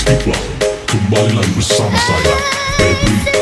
Kembali lagi bersama saya baby.